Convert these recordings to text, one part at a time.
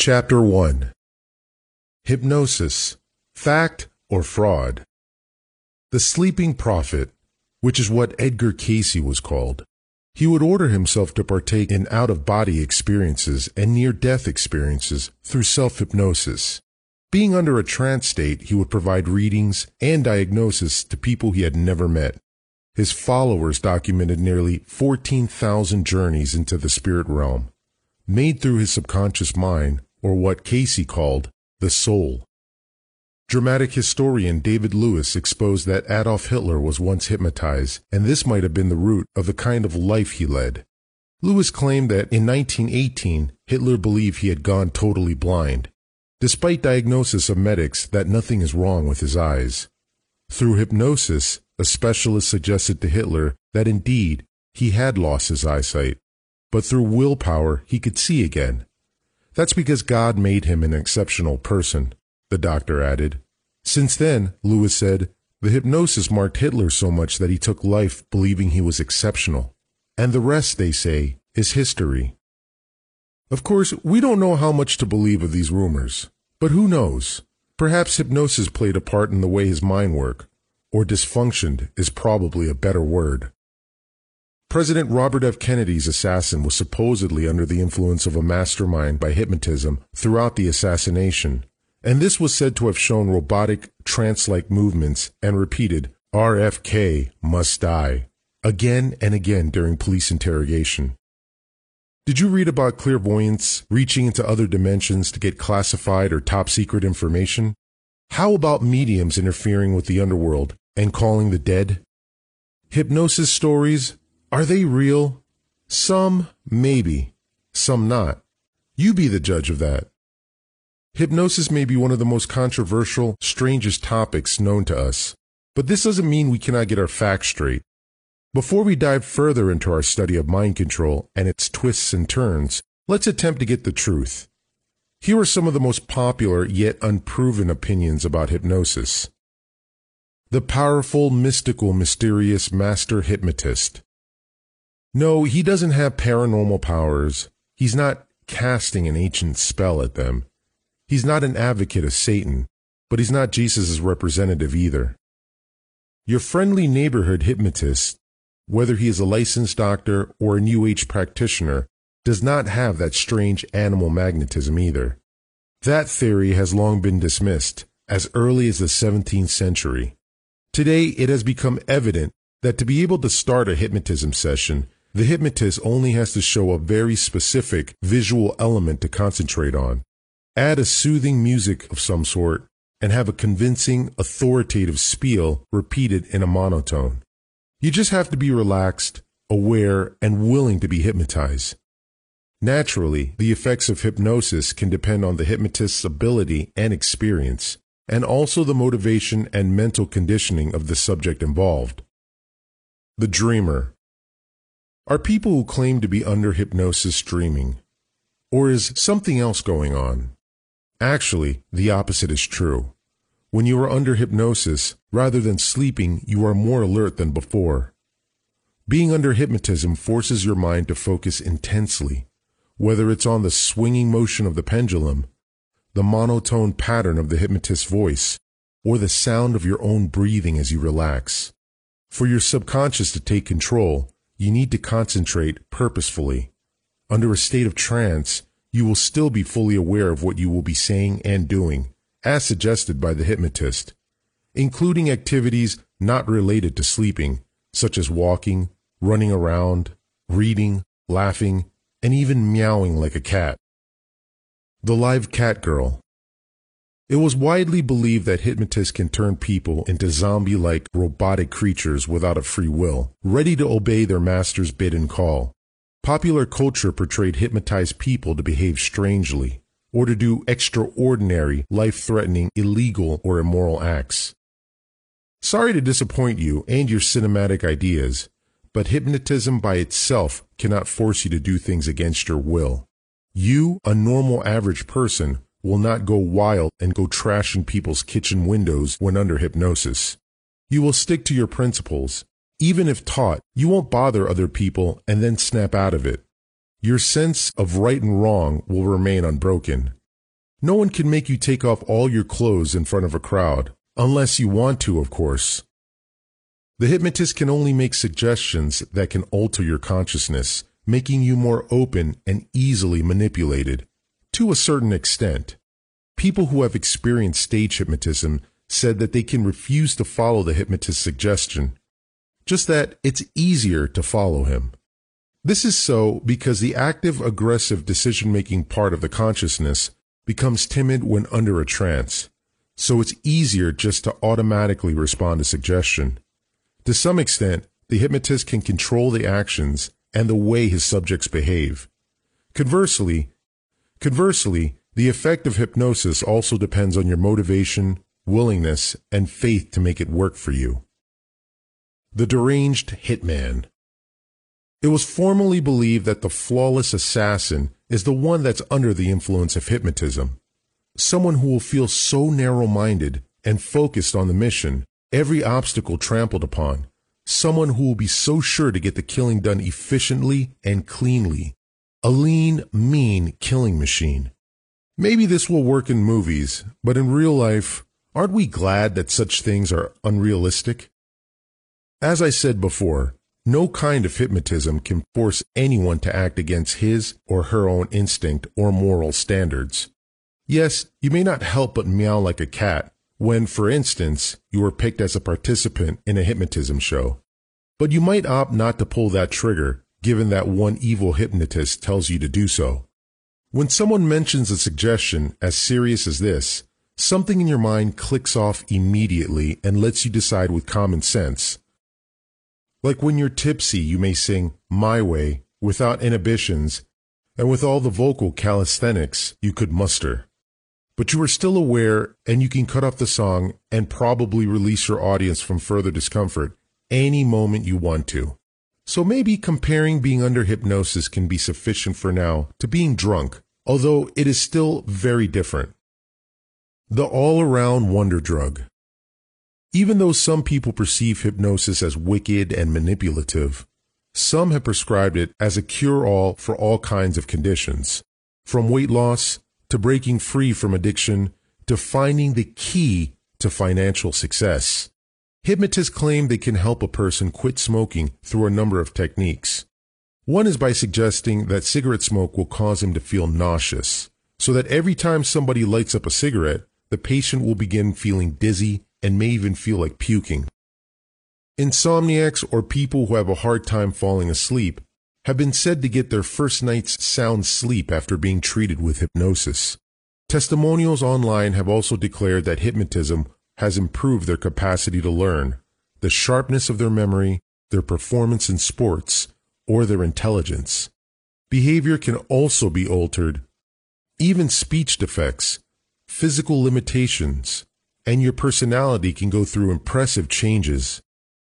Chapter 1 Hypnosis Fact or Fraud? The sleeping prophet, which is what Edgar Cayce was called, he would order himself to partake in out of body experiences and near death experiences through self hypnosis. Being under a trance state, he would provide readings and diagnosis to people he had never met. His followers documented nearly 14,000 journeys into the spirit realm, made through his subconscious mind, or what Cayce called the soul. Dramatic historian David Lewis exposed that Adolf Hitler was once hypnotized, and this might have been the root of the kind of life he led. Lewis claimed that in 1918, Hitler believed he had gone totally blind, despite diagnosis of medics that nothing is wrong with his eyes. Through hypnosis, a specialist suggested to Hitler that indeed he had lost his eyesight, but through willpower he could see again. That's because God made him an exceptional person, the doctor added. Since then, Lewis said, the hypnosis marked Hitler so much that he took life believing he was exceptional. And the rest, they say, is history. Of course, we don't know how much to believe of these rumors, but who knows? Perhaps hypnosis played a part in the way his mind worked, or dysfunctioned is probably a better word. President Robert F. Kennedy's assassin was supposedly under the influence of a mastermind by hypnotism throughout the assassination, and this was said to have shown robotic, trance like movements and repeated, RFK must die, again and again during police interrogation. Did you read about clairvoyants reaching into other dimensions to get classified or top secret information? How about mediums interfering with the underworld and calling the dead? Hypnosis stories, are they real? Some, maybe. Some not. You be the judge of that. Hypnosis may be one of the most controversial, strangest topics known to us, but this doesn't mean we cannot get our facts straight. Before we dive further into our study of mind control and its twists and turns, let's attempt to get the truth. Here are some of the most popular yet unproven opinions about hypnosis. The powerful, mystical, mysterious master hypnotist. No, he doesn't have paranormal powers. He's not casting an ancient spell at them. He's not an advocate of Satan, but he's not Jesus' representative either. Your friendly neighborhood hypnotist, whether he is a licensed doctor or a New Age practitioner, does not have that strange animal magnetism either. That theory has long been dismissed, as early as the 17th century. Today, it has become evident that to be able to start a hypnotism session, the hypnotist only has to show a very specific visual element to concentrate on. Add a soothing music of some sort and have a convincing, authoritative spiel repeated in a monotone. You just have to be relaxed, aware, and willing to be hypnotized. Naturally, the effects of hypnosis can depend on the hypnotist's ability and experience and also the motivation and mental conditioning of the subject involved. The dreamer. Are people who claim to be under hypnosis dreaming? Or is something else going on? Actually, the opposite is true. When you are under hypnosis, rather than sleeping, you are more alert than before. Being under hypnotism forces your mind to focus intensely, whether it's on the swinging motion of the pendulum the monotone pattern of the hypnotist's voice, or the sound of your own breathing as you relax. For your subconscious to take control, you need to concentrate purposefully. Under a state of trance, you will still be fully aware of what you will be saying and doing, as suggested by the hypnotist, including activities not related to sleeping, such as walking, running around, reading, laughing, and even meowing like a cat. The Live Cat Girl. It was widely believed that hypnotists can turn people into zombie like robotic creatures without a free will, ready to obey their master's bid and call. Popular culture portrayed hypnotized people to behave strangely, or to do extraordinary, life threatening, illegal, or immoral acts. Sorry to disappoint you and your cinematic ideas, but hypnotism by itself cannot force you to do things against your will. You, a normal average person, will not go wild and go trashing people's kitchen windows when under hypnosis. You will stick to your principles. Even if taught, you won't bother other people and then snap out of it. Your sense of right and wrong will remain unbroken. No one can make you take off all your clothes in front of a crowd, unless you want to, of course. The hypnotist can only make suggestions that can alter your consciousness, making you more open and easily manipulated, to a certain extent. People who have experienced stage hypnotism said that they can refuse to follow the hypnotist's suggestion, just that it's easier to follow him. This is so because the active aggressive decision making part of the consciousness becomes timid when under a trance, so it's easier just to automatically respond to suggestion. To some extent, the hypnotist can control the actions and the way his subjects behave. Conversely, conversely, the effect of hypnosis also depends on your motivation, willingness, and faith to make it work for you. The deranged hitman. It was formerly believed that the flawless assassin is the one that's under the influence of hypnotism. Someone who will feel so narrow-minded and focused on the mission, every obstacle trampled upon. Someone who will be so sure to get the killing done efficiently and cleanly. A lean, mean killing machine. Maybe this will work in movies, but in real life, aren't we glad that such things are unrealistic? As I said before, no kind of hypnotism can force anyone to act against his or her own instinct or moral standards. Yes, you may not help but meow like a cat when, for instance, you are picked as a participant in a hypnotism show. But you might opt not to pull that trigger given that one evil hypnotist tells you to do so. When someone mentions a suggestion as serious as this, something in your mind clicks off immediately and lets you decide with common sense like when you're tipsy, you may sing My Way without inhibitions and with all the vocal calisthenics you could muster. But you are still aware and you can cut off the song and probably release your audience from further discomfort any moment you want to. So maybe comparing being under hypnosis can be sufficient for now to being drunk, although it is still very different. The all around wonder drug. Even though some people perceive hypnosis as wicked and manipulative, some have prescribed it as a cure all for all kinds of conditions, from weight loss to breaking free from addiction to finding the key to financial success. Hypnotists claim they can help a person quit smoking through a number of techniques. One is by suggesting that cigarette smoke will cause him to feel nauseous, so that every time somebody lights up a cigarette, the patient will begin feeling dizzy and may even feel like puking. Insomniacs or people who have a hard time falling asleep have been said to get their first night's sound sleep after being treated with hypnosis. Testimonials online have also declared that hypnotism has improved their capacity to learn, the sharpness of their memory, their performance in sports, or their intelligence. Behavior can also be altered. Even speech defects, physical limitations, and your personality can go through impressive changes.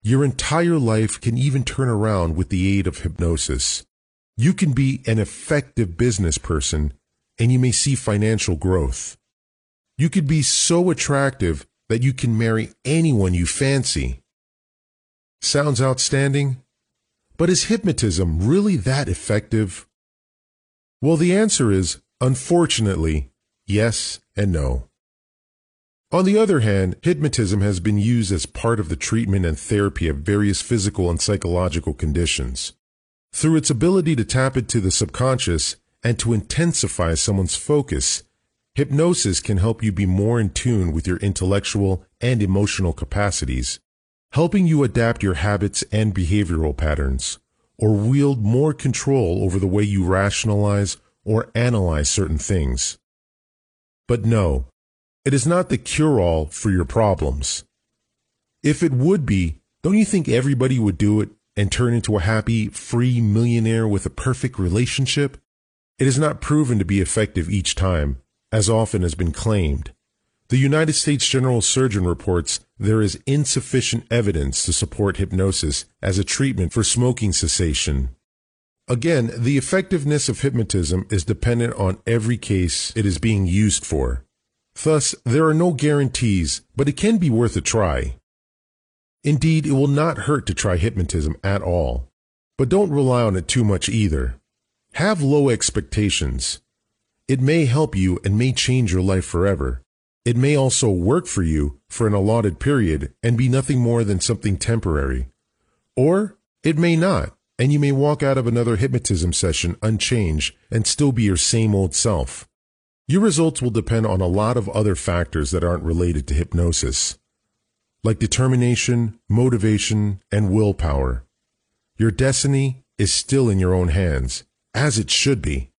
Your entire life can even turn around with the aid of hypnosis. You can be an effective business person and you may see financial growth. You could be so attractive that you can marry anyone you fancy. Sounds outstanding? But is hypnotism really that effective? Well, the answer is, unfortunately, yes and no. On the other hand, hypnotism has been used as part of the treatment and therapy of various physical and psychological conditions. Through its ability to tap into the subconscious and to intensify someone's focus, hypnosis can help you be more in tune with your intellectual and emotional capacities, helping you adapt your habits and behavioral patterns, or wield more control over the way you rationalize or analyze certain things. But no, it is not the cure all for your problems. If it would be, don't you think everybody would do it and turn into a happy, free millionaire with a perfect relationship? It is not proven to be effective each time, as often has been claimed. The United States General Surgeon reports there is insufficient evidence to support hypnosis as a treatment for smoking cessation. Again, the effectiveness of hypnotism is dependent on every case it is being used for. Thus, there are no guarantees, but it can be worth a try. Indeed, it will not hurt to try hypnotism at all. But don't rely on it too much either. Have low expectations. It may help you and may change your life forever. It may also work for you for an allotted period and be nothing more than something temporary. Or it may not, and you may walk out of another hypnotism session unchanged and still be your same old self. Your results will depend on a lot of other factors that aren't related to hypnosis, like determination, motivation, and willpower. Your destiny is still in your own hands, as it should be.